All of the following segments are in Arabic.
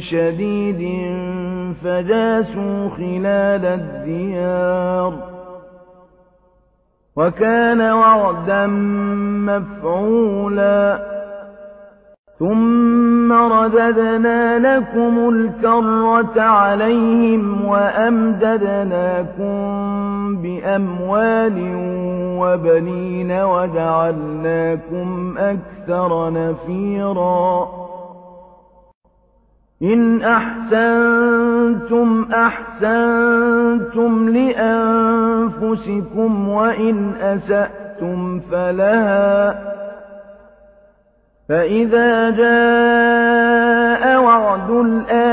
شديد فجاسوا خلال الديار وكان وعدا مفعولا ثم رددنا لكم الكرة عليهم وأمددناكم بأموال وبنين وجعلناكم أكثر نفيرا إن أحسنتم أحسنتم لأنفسكم وإن أسأتم فلها فإذا جاء وعد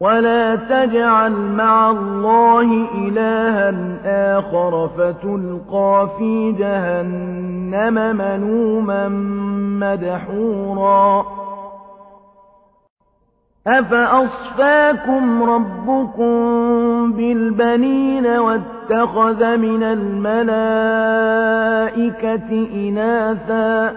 ولا تجعل مع الله إلها آخر فتلقى في جهنم منوما مدحورا أفأصفاكم ربكم بالبنين واتخذ من الملائكة إناثا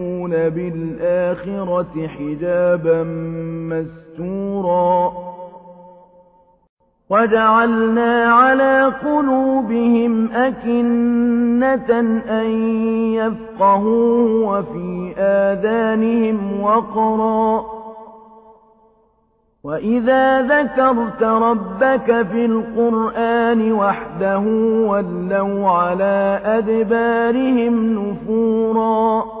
بالآخرة حجابا مستورا وجعلنا على قلوبهم أكنة أن يفقهوا وفي آذانهم وقرا وإذا ذكرت ربك في القرآن وحده ولوا على أدبارهم نفورا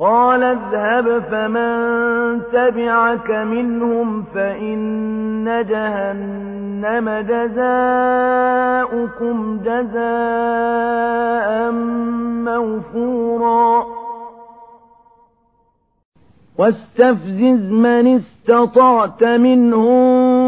قال اذهب فمن تبعك منهم فإن جهنم جزاؤكم جزاء موفورا. واستفزز من استطعت منهم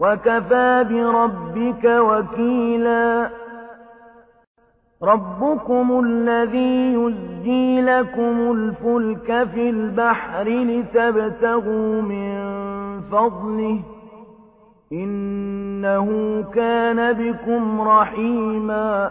وكفى بربك وكيلا. ربكم الذي يزجي لكم الفلك في البحر لتبتغوا من فضله. إنه كان بكم رحيما.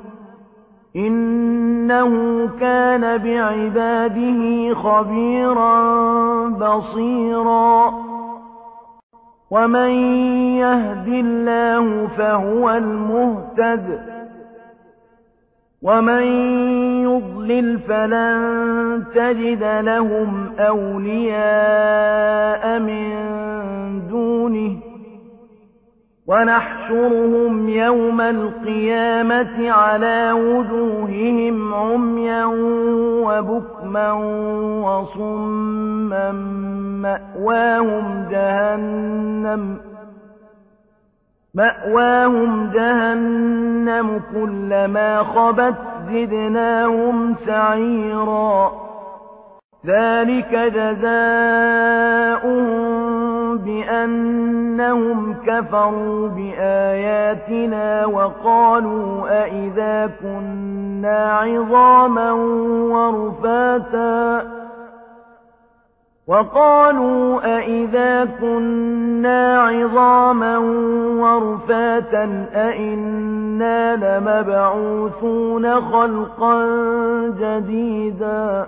إنه كان بعباده خبيرا بصيرا. ومن يهد الله فهو المهتد. ومن يضلل فلن تجد لهم أولياء من دونه. ونحشرهم يوم القيامة على وجوههم عميا وبكما وصما مأواهم جهنم مأواهم جهنم كلما خبت زدناهم سعيرا. ذلك جزاؤهم بأنهم كفروا بآياتنا وقالوا أئذا كنا عظاما ورفاتا وقالوا أئذا كنا عظاما ورفاتا أئنا لمبعوثون خلقا جديدا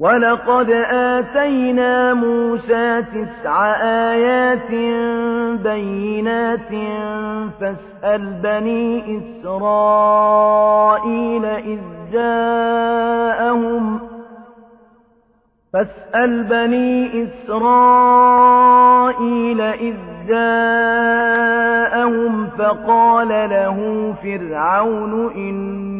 وَلَقَدْ آتَيْنَا مُوسَىٰ تِسْعَ آيَاتٍ بَيِّنَاتٍ فَاسْأَلْ بَنِي إِسْرَائِيلَ إِذْ جَاءَهُمْ فَاسْأَلْ بَنِي إِسْرَائِيلَ إِذْ جَاءَهُمْ فَقَالَ لَهُ فِرْعَوْنُ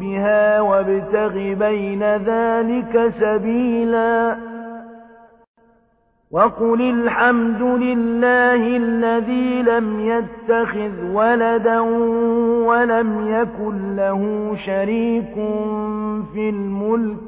بها وابتغ بين ذلك سبيلا. وقل الحمد لله الذي لم يتخذ ولدا ولم يكن له شريك في الملك